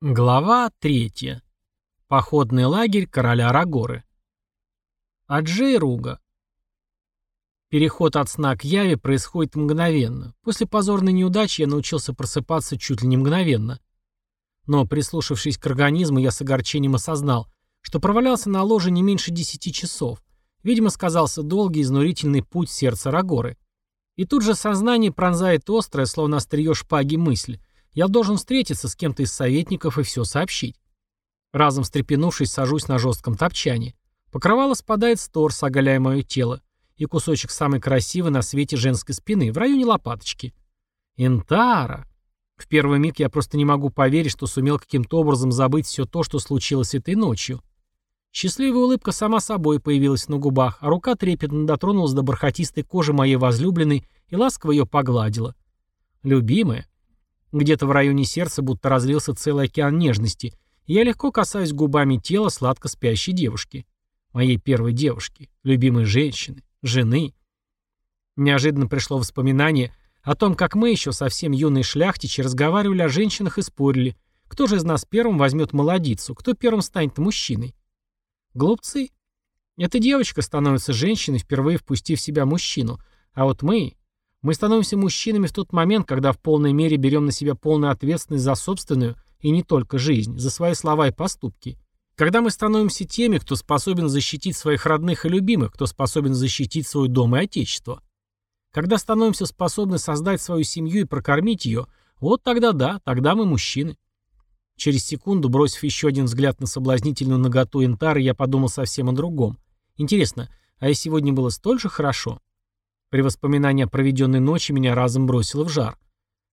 Глава 3. Походный лагерь короля Рагоры. Аджей Руга. Переход от сна к яве происходит мгновенно. После позорной неудачи я научился просыпаться чуть ли не мгновенно. Но, прислушавшись к организму, я с огорчением осознал, что провалялся на ложе не меньше десяти часов. Видимо, сказался долгий изнурительный путь сердца Рагоры. И тут же сознание пронзает острое, словно острие шпаги мысль. Я должен встретиться с кем-то из советников и все сообщить. Разом встрепенувшись, сажусь на жестком топчане. Покрывало спадает с торса, оголяя мое тело, и кусочек самой красивой на свете женской спины, в районе лопаточки. Интара! В первый миг я просто не могу поверить, что сумел каким-то образом забыть все то, что случилось этой ночью. Счастливая улыбка сама собой появилась на губах, а рука трепетно дотронулась до бархатистой кожи моей возлюбленной и ласково ее погладила. Любимая, где-то в районе сердца будто разлился целый океан нежности, я легко касаюсь губами тела сладко спящей девушки. Моей первой девушки, любимой женщины, жены. Неожиданно пришло воспоминание о том, как мы еще совсем юные шляхтичи разговаривали о женщинах и спорили, кто же из нас первым возьмет молодицу, кто первым станет мужчиной. Глупцы. Эта девочка становится женщиной, впервые впустив в себя мужчину, а вот мы, мы становимся мужчинами в тот момент, когда в полной мере берем на себя полную ответственность за собственную и не только жизнь, за свои слова и поступки. Когда мы становимся теми, кто способен защитить своих родных и любимых, кто способен защитить свой дом и отечество. Когда становимся способны создать свою семью и прокормить ее, вот тогда да, тогда мы мужчины. Через секунду, бросив еще один взгляд на соблазнительную наготу Интары, я подумал совсем о другом. Интересно, а и сегодня было столь же хорошо? При воспоминании о проведенной ночи меня разом бросило в жар.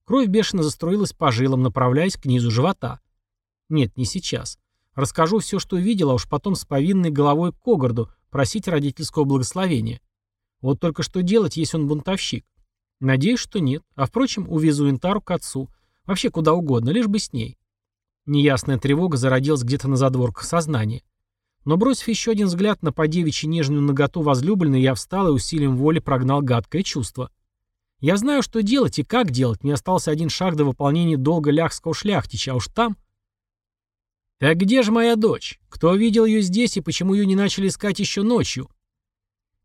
Кровь бешено заструилась по жилам, направляясь к низу живота. Нет, не сейчас. Расскажу все, что видел, а уж потом с повинной головой к Когарду просить родительского благословения. Вот только что делать, если он бунтовщик? Надеюсь, что нет. А впрочем, увезу Интару к отцу. Вообще куда угодно, лишь бы с ней. Неясная тревога зародилась где-то на задворках сознания. Но бросив еще один взгляд на подевичьи нежную наготу возлюбленной, я встал и усилием воли прогнал гадкое чувство. Я знаю, что делать и как делать, мне остался один шаг до выполнения долга ляхского шляхтича, а уж там... «Так где же моя дочь? Кто видел ее здесь и почему ее не начали искать еще ночью?»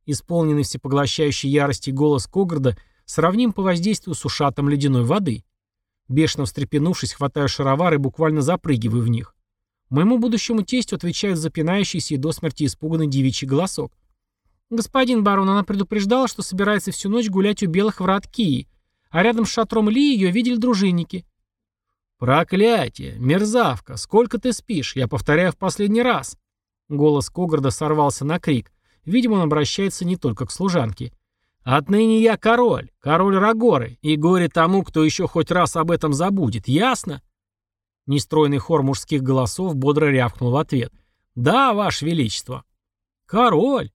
Исполненный всепоглощающей ярости голос Когарда сравним по воздействию с ушатом ледяной воды. Бешено встрепенувшись, хватаю шаровары и буквально запрыгиваю в них. Моему будущему тестю отвечает запинающийся и до смерти испуганный девичий голосок. «Господин барон, она предупреждала, что собирается всю ночь гулять у белых врат Кии, а рядом с шатром Ли ее видели дружинники». «Проклятие! Мерзавка! Сколько ты спишь? Я повторяю в последний раз!» Голос Когарда сорвался на крик. Видимо, он обращается не только к служанке. «Отныне я король, король Рагоры, и горе тому, кто еще хоть раз об этом забудет, ясно?» Нестройный хор мужских голосов бодро рявкнул в ответ. «Да, Ваше Величество!» «Король!»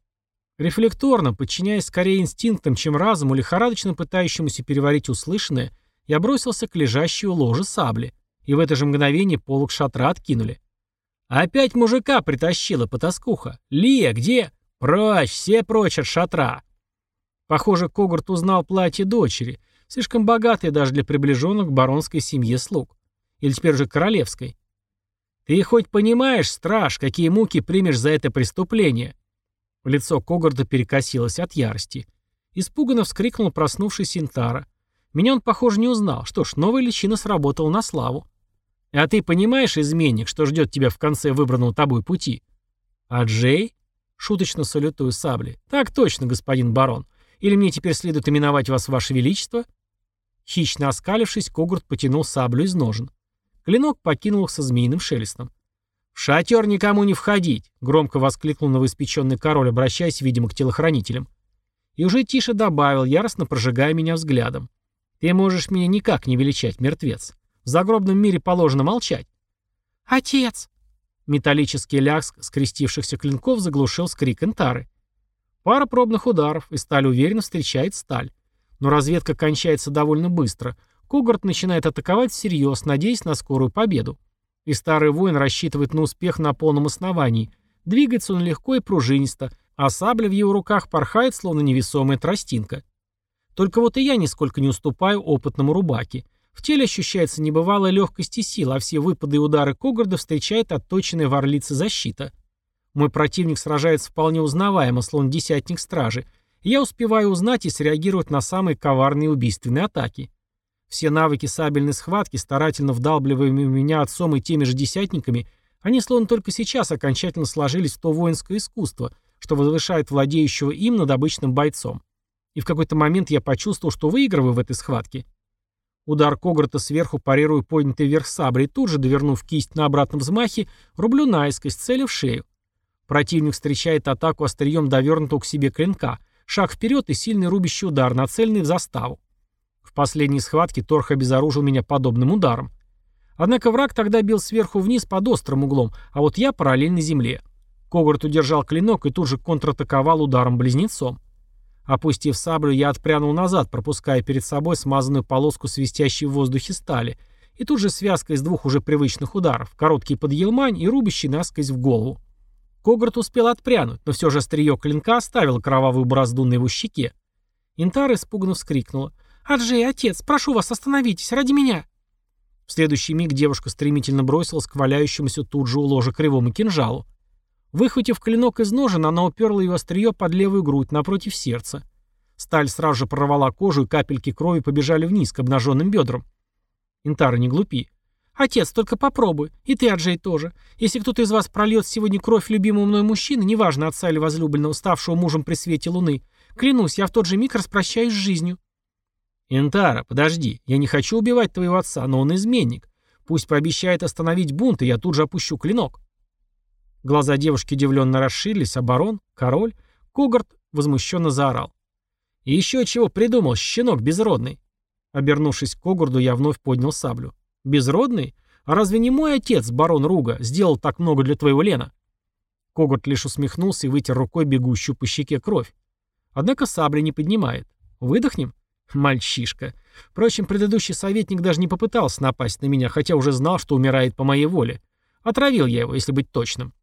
Рефлекторно, подчиняясь скорее инстинктам, чем разуму, лихорадочно пытающемуся переварить услышанное, я бросился к лежащей у ложа сабли, и в это же мгновение полок шатра откинули. «Опять мужика притащила потаскуха! Лия, где? Прочь, все прочь от шатра!» Похоже, Когарт узнал платье дочери, слишком богатое даже для приближенных к баронской семье слуг. Или теперь уже королевской? Ты хоть понимаешь, страж, какие муки примешь за это преступление?» Лицо Когарда перекосилось от ярости. Испуганно вскрикнул проснувшийся Интара. Меня он, похоже, не узнал. Что ж, новая личина сработала на славу. А ты понимаешь, изменник, что ждет тебя в конце выбранного тобой пути? А Джей? Шуточно салютую сабли. Так точно, господин барон. Или мне теперь следует именовать вас ваше величество? Хищно оскалившись, Когурт потянул саблю из ножен. Клинок покинул их со змеиным шелестом. «В шатер никому не входить!» — громко воскликнул новоиспеченный король, обращаясь, видимо, к телохранителям. И уже тише добавил, яростно прожигая меня взглядом. «Ты можешь меня никак не величать, мертвец. В загробном мире положено молчать». «Отец!» Металлический ляск скрестившихся клинков заглушил скрик Энтары. Пара пробных ударов, и сталь уверенно встречает сталь. Но разведка кончается довольно быстро — Когарт начинает атаковать всерьез, надеясь на скорую победу. И старый воин рассчитывает на успех на полном основании. Двигается он легко и пружинисто, а сабля в его руках порхает, словно невесомая тростинка. Только вот и я нисколько не уступаю опытному рубаке. В теле ощущается небывалая легкость и сила, а все выпады и удары Когорда встречает отточенная в орлице защита. Мой противник сражается вполне узнаваемо, словно десятник стражи, и я успеваю узнать и среагировать на самые коварные убийственные атаки. Все навыки сабельной схватки, старательно вдалбливаемые меня отцом и теми же десятниками, они словно только сейчас окончательно сложились в то воинское искусство, что возвышает владеющего им над обычным бойцом. И в какой-то момент я почувствовал, что выигрываю в этой схватке. Удар Когорта сверху парирую поднятый вверх саброй, тут же, довернув кисть на обратном взмахе, рублю наискось, цели в шею. Противник встречает атаку острием довернутого к себе клинка, шаг вперед и сильный рубящий удар, нацеленный в заставу. В последней схватке Торх обезоружил меня подобным ударом. Однако враг тогда бил сверху вниз под острым углом, а вот я параллельно земле. Когорт удержал клинок и тут же контратаковал ударом-близнецом. Опустив саблю, я отпрянул назад, пропуская перед собой смазанную полоску свистящей в воздухе стали, и тут же связка из двух уже привычных ударов, короткий под елмань и рубящий насквозь в голову. Когорт успел отпрянуть, но все же острие клинка оставило кровавую борозду на его щеке. Интар испуганно вскрикнула. «Аджей, отец, прошу вас, остановитесь, ради меня!» В следующий миг девушка стремительно бросилась к валяющемуся тут же у ложа кривому кинжалу. Выхватив клинок из ножен, она уперла его острие под левую грудь, напротив сердца. Сталь сразу же прорвала кожу, и капельки крови побежали вниз, к обнаженным бедрам. Интара, не глупи. «Отец, только попробуй. И ты, Аджей, тоже. Если кто-то из вас прольет сегодня кровь любимого мной мужчины, неважно, отца или возлюбленного, ставшего мужем при свете луны, клянусь, я в тот же миг распрощаюсь с жизнью». «Интара, подожди. Я не хочу убивать твоего отца, но он изменник. Пусть пообещает остановить бунт, и я тут же опущу клинок». Глаза девушки удивленно расширились, а барон, король, Когарт возмущенно заорал. «И еще чего придумал, щенок безродный?» Обернувшись к Когорду, я вновь поднял саблю. «Безродный? А разве не мой отец, барон Руга, сделал так много для твоего Лена?» Когорт лишь усмехнулся и вытер рукой бегущую по щеке кровь. Однако сабли не поднимает. «Выдохнем?» Мальчишка. Впрочем, предыдущий советник даже не попытался напасть на меня, хотя уже знал, что умирает по моей воле. Отравил я его, если быть точным.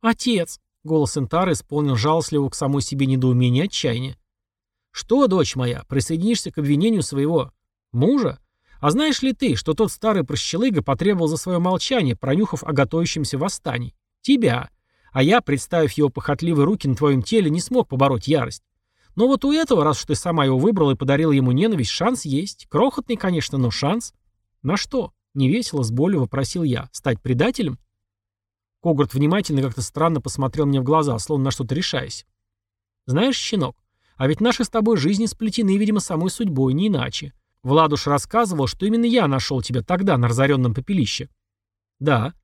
«Отец!» — голос Энтары исполнил жалостливого к самой себе недоумение и отчаяния. «Что, дочь моя, присоединишься к обвинению своего мужа? А знаешь ли ты, что тот старый прощелыга потребовал за свое молчание, пронюхав о готовящемся восстании? Тебя. А я, представив его похотливые руки на твоем теле, не смог побороть ярость. Но вот у этого, раз уж ты сама его выбрала и подарила ему ненависть, шанс есть. Крохотный, конечно, но шанс. На что? Невесело, с болью вопросил я. Стать предателем? Когорт внимательно как-то странно посмотрел мне в глаза, словно на что-то решаясь. «Знаешь, щенок, а ведь наши с тобой жизни сплетены, видимо, самой судьбой, не иначе. Владуш рассказывал, что именно я нашел тебя тогда на разоренном попелище». «Да».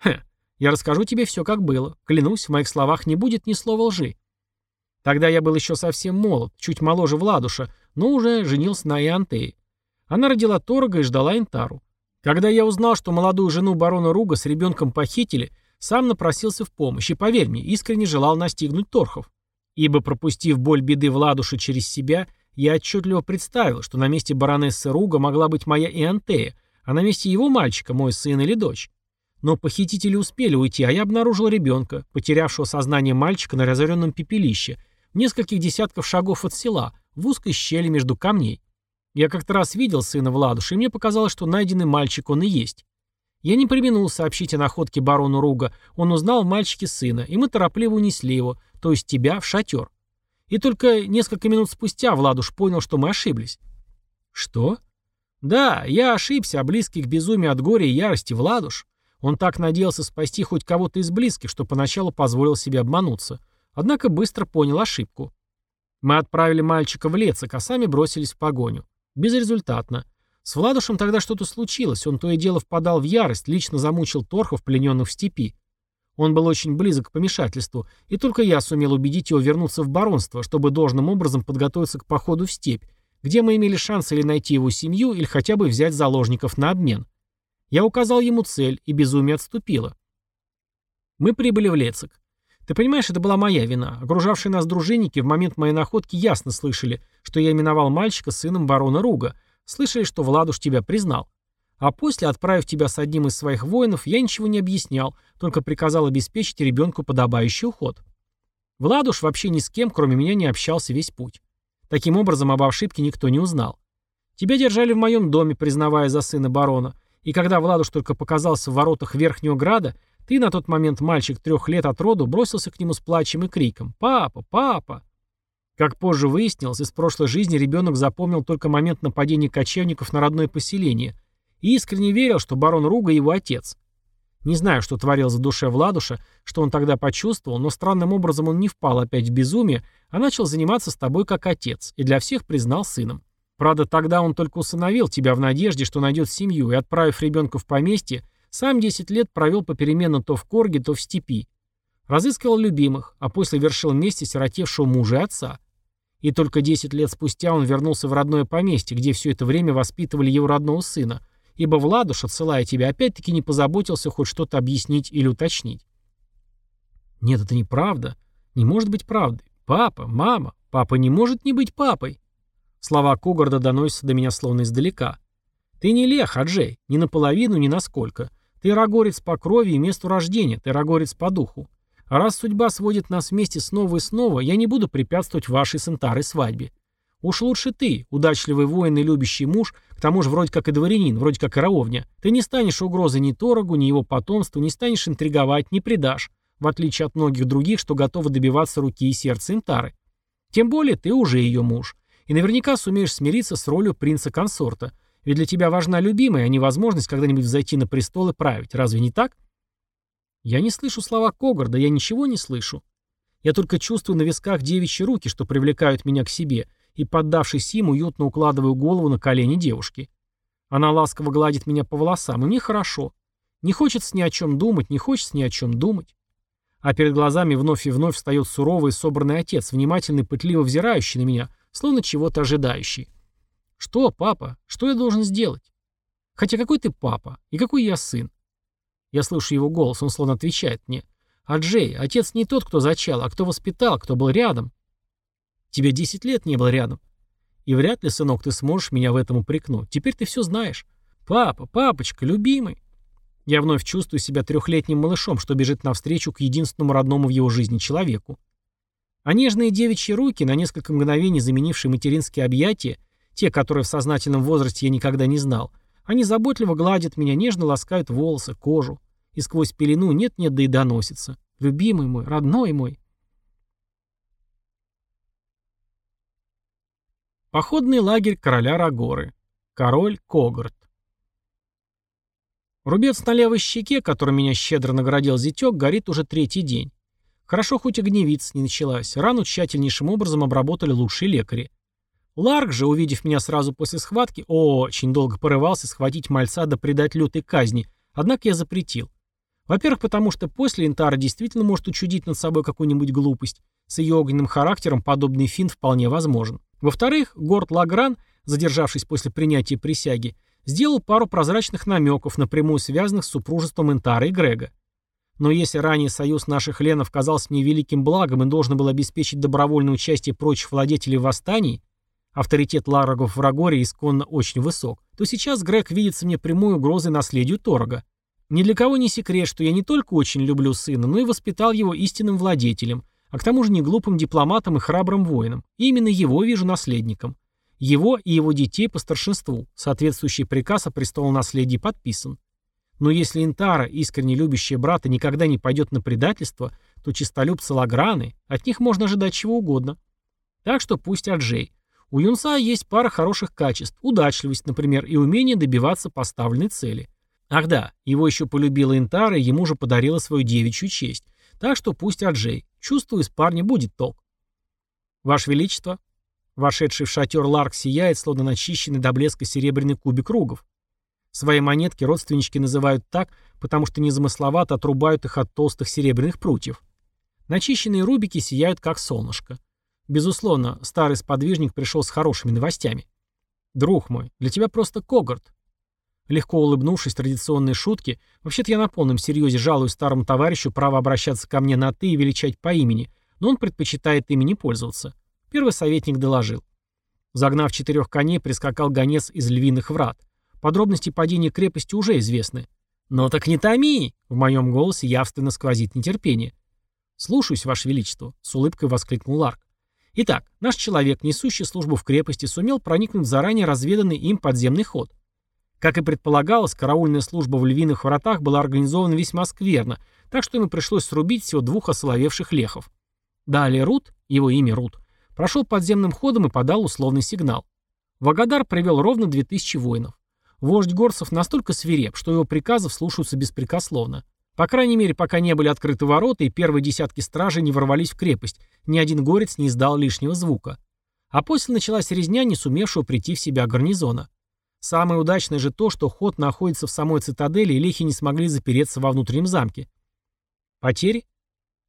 «Хе, я расскажу тебе все, как было. Клянусь, в моих словах не будет ни слова лжи. Тогда я был еще совсем молод, чуть моложе Владуша, но уже женился на Иантее. Она родила Торга и ждала Интару. Когда я узнал, что молодую жену барона Руга с ребенком похитили, сам напросился в помощь и, поверь мне, искренне желал настигнуть Торхов. Ибо, пропустив боль беды Владуша через себя, я отчетливо представил, что на месте баронессы Руга могла быть моя Иантея, а на месте его мальчика мой сын или дочь. Но похитители успели уйти, а я обнаружил ребенка, потерявшего сознание мальчика на разоренном пепелище, нескольких десятков шагов от села, в узкой щели между камней. Я как-то раз видел сына Владуша, и мне показалось, что найденный мальчик он и есть. Я не применул сообщить о находке барону Руга. Он узнал в мальчике сына, и мы торопливо унесли его, то есть тебя, в шатер. И только несколько минут спустя Владуш понял, что мы ошиблись. Что? Да, я ошибся, а близкий к безумию от горя и ярости Владуш. Он так надеялся спасти хоть кого-то из близких, что поначалу позволил себе обмануться. Однако быстро понял ошибку. Мы отправили мальчика в Лецик, а сами бросились в погоню. Безрезультатно. С Владушем тогда что-то случилось, он то и дело впадал в ярость, лично замучил торхов, плененных в степи. Он был очень близок к помешательству, и только я сумел убедить его вернуться в баронство, чтобы должным образом подготовиться к походу в степь, где мы имели шанс или найти его семью, или хотя бы взять заложников на обмен. Я указал ему цель, и безумие отступило. Мы прибыли в Лецик. Ты понимаешь, это была моя вина. Окружавшие нас дружинники в момент моей находки ясно слышали, что я именовал мальчика сыном барона Руга — Слышали, что Владуш тебя признал. А после, отправив тебя с одним из своих воинов, я ничего не объяснял, только приказал обеспечить ребенку подобающий уход. Владуш вообще ни с кем, кроме меня, не общался весь путь. Таким образом, об ошибке никто не узнал. Тебя держали в моем доме, признавая за сына барона, и когда Владуш только показался в воротах Верхнего Града, ты на тот момент, мальчик трех лет от роду, бросился к нему с плачем и криком «Папа! Папа!». Как позже выяснилось, из прошлой жизни ребенок запомнил только момент нападения кочевников на родное поселение и искренне верил, что барон Руга его отец. Не знаю, что творил за душе Владуша, что он тогда почувствовал, но странным образом он не впал опять в безумие, а начал заниматься с тобой как отец и для всех признал сыном. Правда, тогда он только усыновил тебя в надежде, что найдет семью, и, отправив ребенка в поместье, сам 10 лет провел попеременно то в Корге, то в степи. Разыскивал любимых, а после вершил мести сиротевшего мужа и отца. И только 10 лет спустя он вернулся в родное поместье, где все это время воспитывали его родного сына, ибо Владуш, отсылая тебя, опять-таки не позаботился хоть что-то объяснить или уточнить. Нет, это неправда. Не может быть правдой. Папа, мама, папа не может не быть папой. Слова Когарда доносятся до меня словно издалека. Ты не лех, Аджей, ни наполовину, ни насколько. Ты рогорец по крови и месту рождения, ты рогорец по духу. А раз судьба сводит нас вместе снова и снова, я не буду препятствовать вашей с Интарой свадьбе. Уж лучше ты, удачливый воин и любящий муж, к тому же вроде как и дворянин, вроде как и ровня. Ты не станешь угрозой ни Торогу, ни его потомству, не станешь интриговать, не предашь, в отличие от многих других, что готовы добиваться руки и сердца Интары. Тем более ты уже ее муж. И наверняка сумеешь смириться с ролью принца-консорта. Ведь для тебя важна любимая, а не возможность когда-нибудь взойти на престол и править. Разве не так? Я не слышу слова Когарда, я ничего не слышу. Я только чувствую на висках девичьи руки, что привлекают меня к себе, и, поддавшись им, уютно укладываю голову на колени девушки. Она ласково гладит меня по волосам, и мне хорошо. Не хочется ни о чем думать, не хочется ни о чем думать. А перед глазами вновь и вновь встает суровый и собранный отец, внимательный пытливо взирающий на меня, словно чего-то ожидающий. «Что, папа? Что я должен сделать?» «Хотя какой ты папа? И какой я сын?» Я слышу его голос, он словно отвечает мне. «А Джей, отец не тот, кто зачал, а кто воспитал, кто был рядом». «Тебе десять лет не был рядом». «И вряд ли, сынок, ты сможешь меня в этом упрекнуть. Теперь ты все знаешь. Папа, папочка, любимый». Я вновь чувствую себя трехлетним малышом, что бежит навстречу к единственному родному в его жизни человеку. А нежные девичьи руки, на несколько мгновений заменившие материнские объятия, те, которые в сознательном возрасте я никогда не знал, они заботливо гладят меня, нежно ласкают волосы, кожу. И сквозь пелену нет-нет, да и доносится. Любимый мой, родной мой. Походный лагерь короля Рагоры. Король Когарт. Рубец на левой щеке, которым меня щедро наградил зятек, горит уже третий день. Хорошо, хоть огневица не началась. Рану тщательнейшим образом обработали лучшие лекари. Ларк же, увидев меня сразу после схватки, очень долго порывался схватить мальца да предать лютой казни, однако я запретил. Во-первых, потому что после Интара действительно может учудить над собой какую-нибудь глупость. С ее огненным характером подобный фин вполне возможен. Во-вторых, Горд Лагран, задержавшись после принятия присяги, сделал пару прозрачных намеков, напрямую связанных с супружеством Интара и Грега. Но если ранее союз наших ленов казался мне великим благом и должен был обеспечить добровольное участие прочих владетелей в восстании, авторитет ларагов в Рагоре исконно очень высок, то сейчас Грег видится мне прямой угрозой наследию Торога. Ни для кого не секрет, что я не только очень люблю сына, но и воспитал его истинным владетелем, а к тому же не глупым дипломатом и храбрым воином. И именно его вижу наследником. Его и его детей по старшинству. Соответствующий приказ о престолонаследии подписан. Но если Интара, искренне любящая брата, никогда не пойдет на предательство, то чистолюбцы Лаграны, от них можно ожидать чего угодно. Так что пусть Аджей. У Юнса есть пара хороших качеств, удачливость, например, и умение добиваться поставленной цели. Ах да, его еще полюбила Интара и ему же подарила свою девичью честь. Так что пусть Аджей. Чувствую, из парня будет толк. Ваше Величество. Вошедший в шатер Ларк сияет, словно начищенный до блеска серебряный кубик ругов. Свои монетки родственнички называют так, потому что незамысловато отрубают их от толстых серебряных прутьев. Начищенные рубики сияют, как солнышко. Безусловно, старый сподвижник пришел с хорошими новостями. «Друг мой, для тебя просто когорт». Легко улыбнувшись традиционной шутке, вообще-то я на полном серьезе жалую старому товарищу право обращаться ко мне на «ты» и величать по имени, но он предпочитает ими не пользоваться. Первый советник доложил. Загнав четырех коней, прискакал гонец из львиных врат. Подробности падения крепости уже известны. «Но так не томи!» — в моем голосе явственно сквозит нетерпение. «Слушаюсь, Ваше Величество», — с улыбкой воскликнул Ларк. Итак, наш человек, несущий службу в крепости, сумел проникнуть в заранее разведанный им подземный ход. Как и предполагалось, караульная служба в львиных вратах была организована весьма скверно, так что ему пришлось срубить всего двух осоловевших лехов. Далее Рут, его имя Рут, прошел подземным ходом и подал условный сигнал. Вагадар привел ровно 2000 воинов. Вождь горцев настолько свиреп, что его приказов слушаются беспрекословно. По крайней мере, пока не были открыты ворота и первые десятки стражей не ворвались в крепость, ни один горец не издал лишнего звука. А после началась резня, не сумевшего прийти в себя гарнизона. Самое удачное же то, что ход находится в самой цитадели, и лехи не смогли запереться во внутреннем замке. Потери?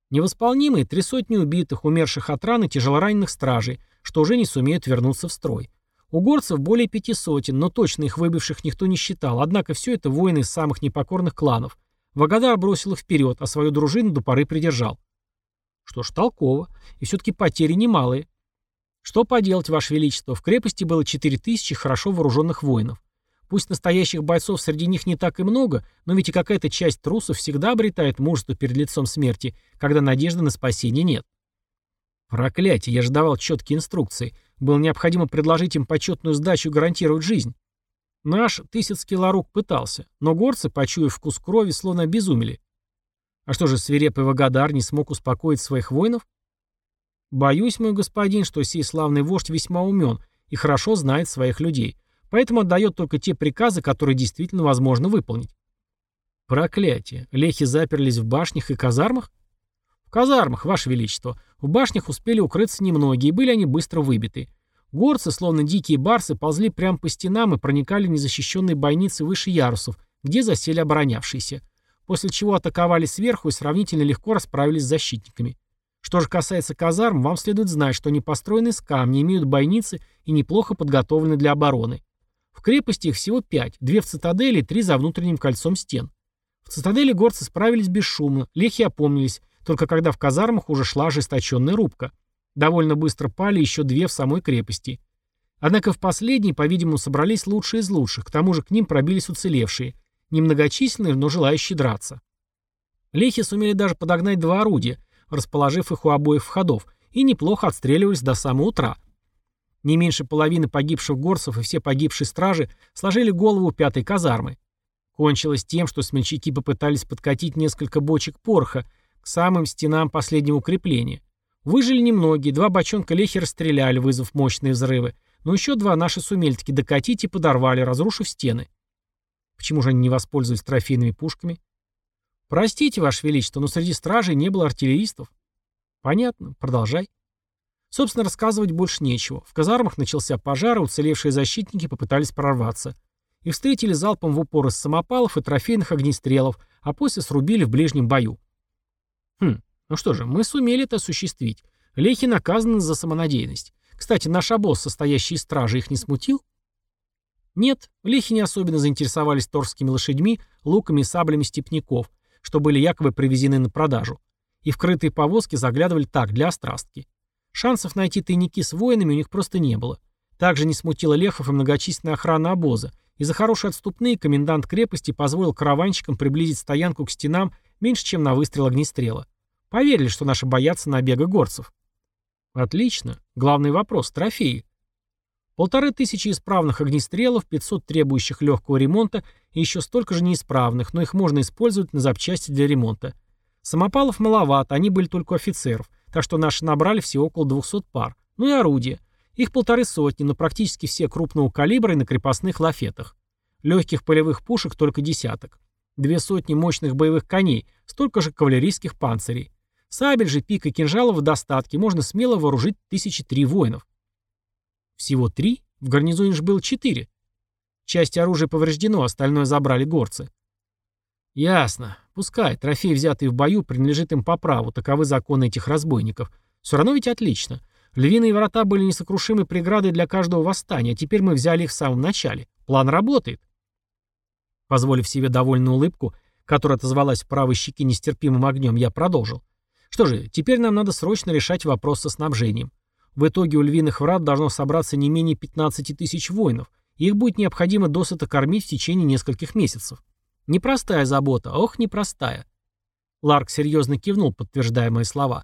Невосполнимые три сотни убитых, умерших от раны тяжелораненых стражей, что уже не сумеют вернуться в строй. У горцев более пяти сотен, но точно их выбивших никто не считал, однако все это воины из самых непокорных кланов – Вагадар бросил их вперед, а свою дружину до поры придержал. Что ж, толково. И все-таки потери немалые. Что поделать, Ваше Величество, в крепости было 4000 хорошо вооруженных воинов. Пусть настоящих бойцов среди них не так и много, но ведь и какая-то часть трусов всегда обретает мужество перед лицом смерти, когда надежды на спасение нет. Проклятие, я же давал четкие инструкции. Было необходимо предложить им почетную сдачу и гарантировать жизнь. Наш Тысяцкий Ларук пытался, но горцы, почуяв вкус крови, словно обезумели. А что же свирепый Вагадар не смог успокоить своих воинов? Боюсь, мой господин, что сей славный вождь весьма умен и хорошо знает своих людей, поэтому отдает только те приказы, которые действительно возможно выполнить. Проклятие. Лехи заперлись в башнях и казармах? В казармах, Ваше Величество. В башнях успели укрыться немногие, и были они быстро выбиты. Горцы, словно дикие барсы, ползли прямо по стенам и проникали в незащищенные бойницы выше ярусов, где засели оборонявшиеся, после чего атаковали сверху и сравнительно легко расправились с защитниками. Что же касается казарм, вам следует знать, что они построены из камня, имеют бойницы и неплохо подготовлены для обороны. В крепости их всего пять, две в цитадели и три за внутренним кольцом стен. В цитадели горцы справились бесшумно, лехи опомнились, только когда в казармах уже шла ожесточенная рубка. Довольно быстро пали еще две в самой крепости. Однако в последней, по-видимому, собрались лучшие из лучших, к тому же к ним пробились уцелевшие, немногочисленные, но желающие драться. Лехи сумели даже подогнать два орудия, расположив их у обоих входов, и неплохо отстреливались до самого утра. Не меньше половины погибших горцев и все погибшие стражи сложили голову пятой казармы. Кончилось тем, что смельчаки попытались подкатить несколько бочек порха к самым стенам последнего укрепления. Выжили немногие, два бочонка лехи расстреляли, вызвав мощные взрывы, но еще два наши сумели таки докатить и подорвали, разрушив стены. Почему же они не воспользовались трофейными пушками? Простите, Ваше Величество, но среди стражей не было артиллеристов. Понятно, продолжай. Собственно, рассказывать больше нечего. В казармах начался пожар, и уцелевшие защитники попытались прорваться. Их встретили залпом в упор из самопалов и трофейных огнестрелов, а после срубили в ближнем бою. Хм, ну что же, мы сумели это осуществить. Лехи наказаны за самонадеянность. Кстати, наш обоз, состоящий из стражи, их не смутил? Нет, лехи не особенно заинтересовались торскими лошадьми, луками и саблями степняков, что были якобы привезены на продажу. И вкрытые повозки заглядывали так, для острастки. Шансов найти тайники с воинами у них просто не было. Также не смутила лехов и многочисленная охрана обоза. И за хорошие отступные комендант крепости позволил караванщикам приблизить стоянку к стенам меньше, чем на выстрел огнестрела. Поверили, что наши боятся набега горцев. Отлично. Главный вопрос – трофеи. Полторы тысячи исправных огнестрелов, 500 требующих легкого ремонта и еще столько же неисправных, но их можно использовать на запчасти для ремонта. Самопалов маловато, они были только офицеров, так что наши набрали всего около 200 пар. Ну и орудия. Их полторы сотни, но практически все крупного калибра и на крепостных лафетах. Легких полевых пушек только десяток. Две сотни мощных боевых коней, столько же кавалерийских панцирей. Сабель же, пик и кинжалов в достатке, можно смело вооружить тысячи три воинов. Всего три? В гарнизоне же было четыре. Часть оружия повреждено, остальное забрали горцы. Ясно. Пускай, трофей, взятый в бою, принадлежит им по праву, таковы законы этих разбойников. Все равно ведь отлично. Львиные врата были несокрушимой преградой для каждого восстания, а теперь мы взяли их в самом начале. План работает. Позволив себе довольную улыбку, которая отозвалась в правой щеке нестерпимым огнем, я продолжил. Что же, теперь нам надо срочно решать вопрос со снабжением. В итоге у львиных врат должно собраться не менее 15 тысяч воинов, их будет необходимо досыта кормить в течение нескольких месяцев. Непростая забота, ох, непростая. Ларк серьезно кивнул, подтверждая мои слова.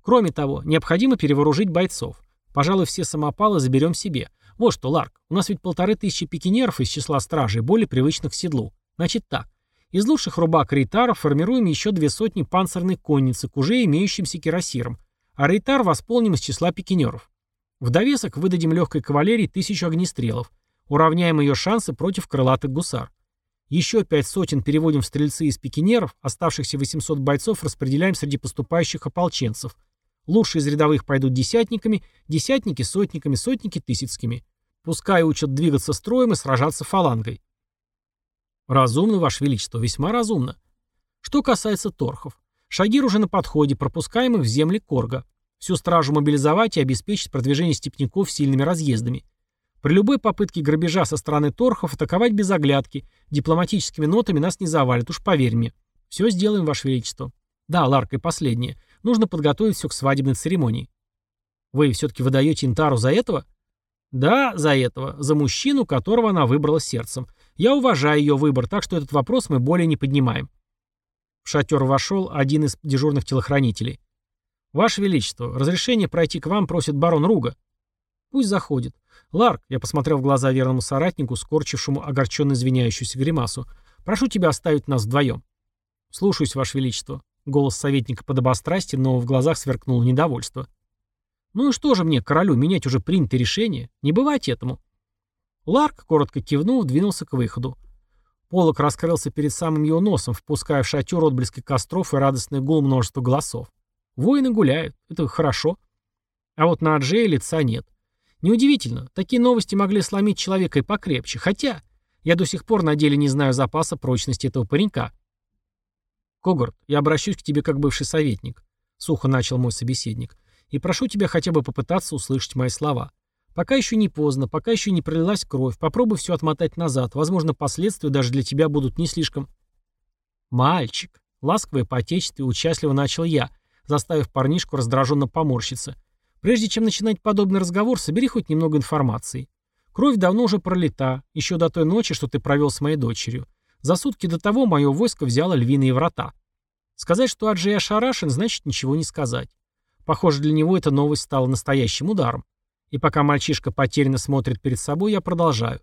Кроме того, необходимо перевооружить бойцов. Пожалуй, все самопалы заберем себе. Вот что, Ларк, у нас ведь полторы тысячи пикинеров из числа стражей, более привычных к седлу. Значит так. Из лучших рубак рейтаров формируем еще две сотни панцирной конницы к уже имеющимся кирасирам, а рейтар восполним из числа пикинеров. В довесок выдадим легкой кавалерии тысячу огнестрелов. Уравняем ее шансы против крылатых гусар. Еще пять сотен переводим в стрельцы из пикинеров, оставшихся 800 бойцов распределяем среди поступающих ополченцев. Лучшие из рядовых пойдут десятниками, десятники сотниками, сотники тысяцкими. Пускай учат двигаться строем и сражаться фалангой. Разумно, Ваше Величество, весьма разумно. Что касается торхов. Шагир уже на подходе, пропускаем их в земли Корга. Всю стражу мобилизовать и обеспечить продвижение степняков сильными разъездами. При любой попытке грабежа со стороны торхов атаковать без оглядки. Дипломатическими нотами нас не завалят, уж поверь мне. Все сделаем, Ваше Величество. Да, Ларка, и последнее. Нужно подготовить все к свадебной церемонии. Вы все-таки выдаете Интару за этого? Да, за этого. За мужчину, которого она выбрала сердцем. Я уважаю ее выбор, так что этот вопрос мы более не поднимаем. В шатер вошел один из дежурных телохранителей. «Ваше Величество, разрешение пройти к вам просит барон Руга». «Пусть заходит. Ларк», — я посмотрел в глаза верному соратнику, скорчившему огорченно извиняющуюся гримасу, «прошу тебя оставить нас вдвоем». «Слушаюсь, Ваше Величество». Голос советника подобострастия, но в глазах сверкнуло недовольство. «Ну и что же мне, королю, менять уже принятое решение? Не бывать этому». Ларк, коротко кивнув, двинулся к выходу. Полок раскрылся перед самым его носом, впуская в шатер отблески костров и радостный гул множества голосов. Воины гуляют. Это хорошо. А вот на Аджее лица нет. Неудивительно, такие новости могли сломить человека и покрепче. Хотя, я до сих пор на деле не знаю запаса прочности этого паренька. «Когорт, я обращусь к тебе как бывший советник», — сухо начал мой собеседник, «и прошу тебя хотя бы попытаться услышать мои слова. Пока еще не поздно, пока еще не пролилась кровь, попробуй все отмотать назад, возможно, последствия даже для тебя будут не слишком...» «Мальчик», — ласково и по-отечеству участливо начал я, заставив парнишку раздраженно поморщиться. «Прежде чем начинать подобный разговор, собери хоть немного информации. Кровь давно уже пролита, еще до той ночи, что ты провел с моей дочерью. За сутки до того мое войско взяло львиные врата. Сказать, что Аджей ошарашен, значит ничего не сказать. Похоже, для него эта новость стала настоящим ударом. И пока мальчишка потерянно смотрит перед собой, я продолжаю.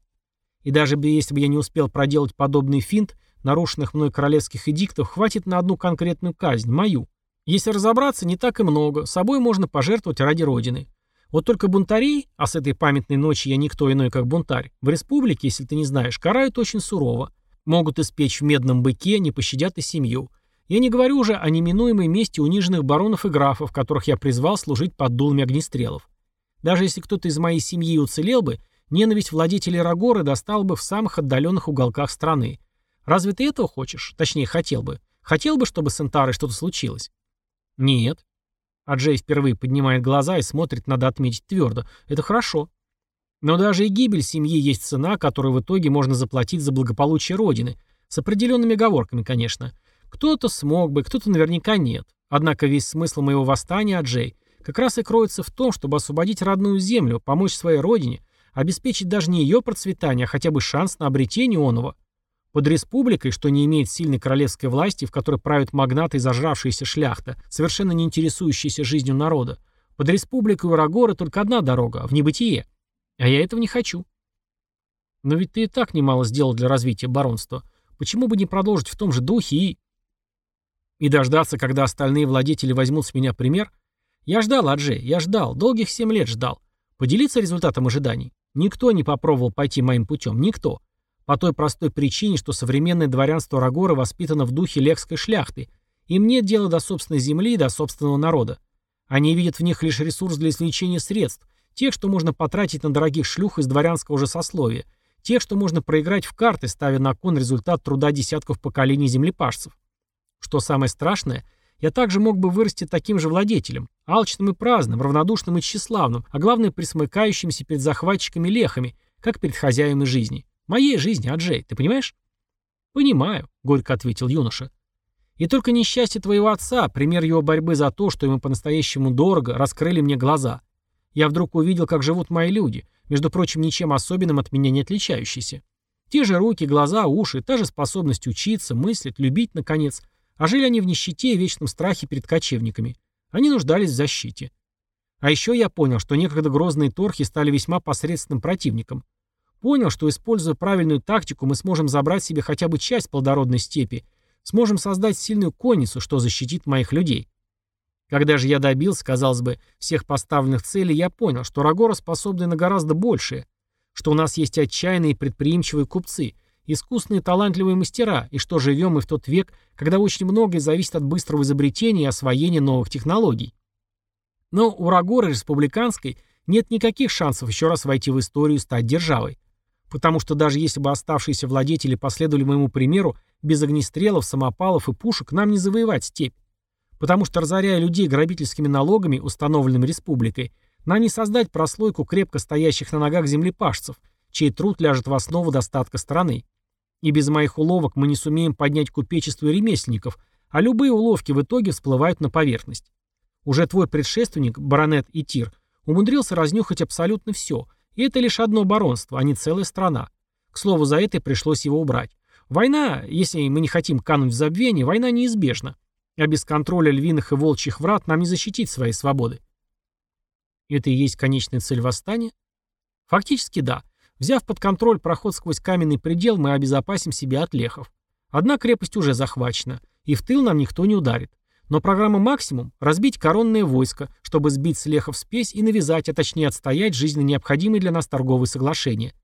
И даже если бы я не успел проделать подобный финт, нарушенных мной королевских эдиктов хватит на одну конкретную казнь, мою. Если разобраться, не так и много, собой можно пожертвовать ради Родины. Вот только бунтарей, а с этой памятной ночи я никто иной, как бунтарь, в республике, если ты не знаешь, карают очень сурово. Могут испечь в медном быке, не пощадят и семью. Я не говорю уже о неминуемой мести униженных баронов и графов, которых я призвал служить под дулами огнестрелов. Даже если кто-то из моей семьи уцелел бы, ненависть владетелей Рагоры достал бы в самых отдаленных уголках страны. Разве ты этого хочешь? Точнее, хотел бы. Хотел бы, чтобы с Энтарой что-то случилось? Нет. А Джей впервые поднимает глаза и смотрит, надо отметить твердо. Это хорошо. Но даже и гибель семьи есть цена, которую в итоге можно заплатить за благополучие Родины. С определенными оговорками, конечно. Кто-то смог бы, кто-то наверняка нет. Однако весь смысл моего восстания, Аджей, как раз и кроется в том, чтобы освободить родную землю, помочь своей родине, обеспечить даже не ее процветание, а хотя бы шанс на обретение оного. Под республикой, что не имеет сильной королевской власти, в которой правят магнаты и зажравшаяся шляхта, совершенно не интересующиеся жизнью народа, под республикой Урагора только одна дорога – в небытие. А я этого не хочу. Но ведь ты и так немало сделал для развития баронства. Почему бы не продолжить в том же духе и... И дождаться, когда остальные владетели возьмут с меня пример? Я ждал, Аджей, я ждал, долгих семь лет ждал. Поделиться результатом ожиданий? Никто не попробовал пойти моим путем, никто. По той простой причине, что современное дворянство Рагора воспитано в духе лекской шляхты. Им нет дела до собственной земли и до собственного народа. Они видят в них лишь ресурс для извлечения средств, Тех, что можно потратить на дорогих шлюх из дворянского же сословия. Тех, что можно проиграть в карты, ставя на кон результат труда десятков поколений землепашцев. Что самое страшное, я также мог бы вырасти таким же владетелем, алчным и праздным, равнодушным и тщеславным, а главное присмыкающимся перед захватчиками лехами, как перед хозяевами жизни. Моей жизни, Аджей, ты понимаешь? Понимаю, горько ответил юноша. И только несчастье твоего отца, пример его борьбы за то, что ему по-настоящему дорого, раскрыли мне глаза. Я вдруг увидел, как живут мои люди, между прочим, ничем особенным от меня не отличающиеся. Те же руки, глаза, уши, та же способность учиться, мыслить, любить, наконец. А жили они в нищете и вечном страхе перед кочевниками. Они нуждались в защите. А еще я понял, что некогда грозные торхи стали весьма посредственным противником. Понял, что, используя правильную тактику, мы сможем забрать себе хотя бы часть плодородной степи, сможем создать сильную конницу, что защитит моих людей. Когда же я добился, казалось бы, всех поставленных целей, я понял, что Рагора способны на гораздо большее, что у нас есть отчаянные предприимчивые купцы, искусные талантливые мастера, и что живем мы в тот век, когда очень многое зависит от быстрого изобретения и освоения новых технологий. Но у Рагоры республиканской нет никаких шансов еще раз войти в историю и стать державой. Потому что даже если бы оставшиеся владетели последовали моему примеру, без огнестрелов, самопалов и пушек нам не завоевать степь. Потому что, разоряя людей грабительскими налогами, установленными республикой, нам не создать прослойку крепко стоящих на ногах землепашцев, чей труд ляжет в основу достатка страны. И без моих уловок мы не сумеем поднять купечество и ремесленников, а любые уловки в итоге всплывают на поверхность. Уже твой предшественник, баронет Итир, умудрился разнюхать абсолютно все, и это лишь одно баронство, а не целая страна. К слову, за это пришлось его убрать. Война, если мы не хотим кануть в забвение, война неизбежна. А без контроля львиных и волчьих врат нам не защитить своей свободы. Это и есть конечная цель восстания? Фактически да. Взяв под контроль проход сквозь каменный предел, мы обезопасим себя от лехов. Одна крепость уже захвачена, и в тыл нам никто не ударит. Но программа «Максимум» — разбить коронное войско, чтобы сбить с лехов спесь и навязать, а точнее отстоять жизненно необходимые для нас торговые соглашения.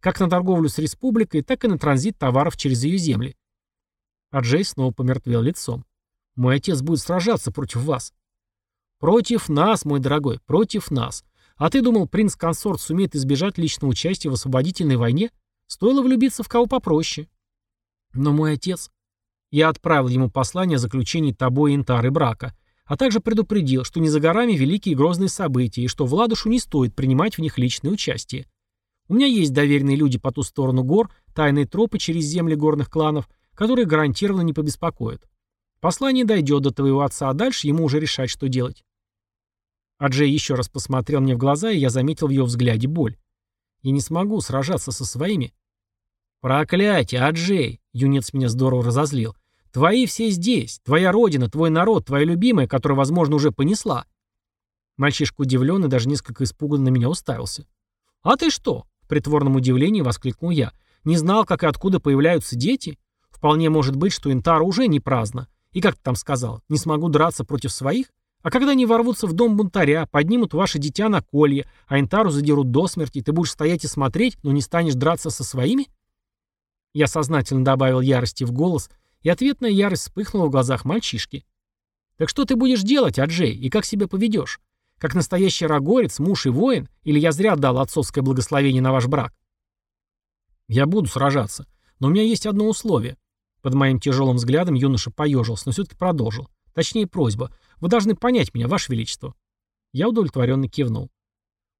Как на торговлю с республикой, так и на транзит товаров через ее земли. А Джей снова помертвел лицом. Мой отец будет сражаться против вас. Против нас, мой дорогой, против нас. А ты думал, принц-консорт сумеет избежать личного участия в освободительной войне? Стоило влюбиться в кого попроще. Но мой отец... Я отправил ему послание о заключении тобой Интары брака, а также предупредил, что не за горами великие и грозные события, и что Владушу не стоит принимать в них личное участие. У меня есть доверенные люди по ту сторону гор, тайные тропы через земли горных кланов, которые гарантированно не побеспокоят. Послание дойдет до твоего отца, а дальше ему уже решать, что делать. Аджей еще раз посмотрел мне в глаза, и я заметил в его взгляде боль. Я не смогу сражаться со своими. Проклятие, Аджей! Юнец меня здорово разозлил. Твои все здесь, твоя родина, твой народ, твоя любимая, которая, возможно, уже понесла. Мальчишка удивлен и даже несколько испуганно на меня уставился. «А ты что?» — в притворном удивлении воскликнул я. «Не знал, как и откуда появляются дети? Вполне может быть, что Интара уже не праздна. И как ты там сказал, не смогу драться против своих? А когда они ворвутся в дом бунтаря, поднимут ваше дитя на колье, а Интару задерут до смерти, ты будешь стоять и смотреть, но не станешь драться со своими? Я сознательно добавил ярости в голос, и ответная ярость вспыхнула в глазах мальчишки. Так что ты будешь делать, Аджей, и как себя поведешь? Как настоящий рагорец, муж и воин, или я зря дал отцовское благословение на ваш брак? Я буду сражаться, но у меня есть одно условие. Под моим тяжелым взглядом юноша поежился, но все-таки продолжил. Точнее, просьба. Вы должны понять меня, Ваше Величество. Я удовлетворенно кивнул.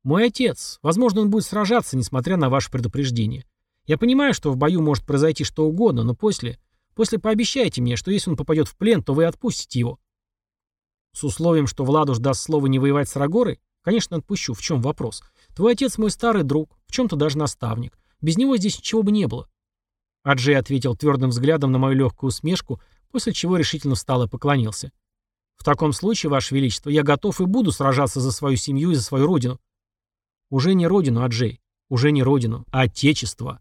Мой отец. Возможно, он будет сражаться, несмотря на ваше предупреждение. Я понимаю, что в бою может произойти что угодно, но после... После пообещайте мне, что если он попадет в плен, то вы отпустите его. С условием, что Владуш даст слово не воевать с Рагорой? Конечно, отпущу. В чем вопрос? Твой отец мой старый друг, в чем-то даже наставник. Без него здесь ничего бы не было. Аджей ответил твердым взглядом на мою легкую усмешку, после чего решительно встал и поклонился. «В таком случае, Ваше Величество, я готов и буду сражаться за свою семью и за свою родину». «Уже не родину, Аджей. Уже не родину, а отечество».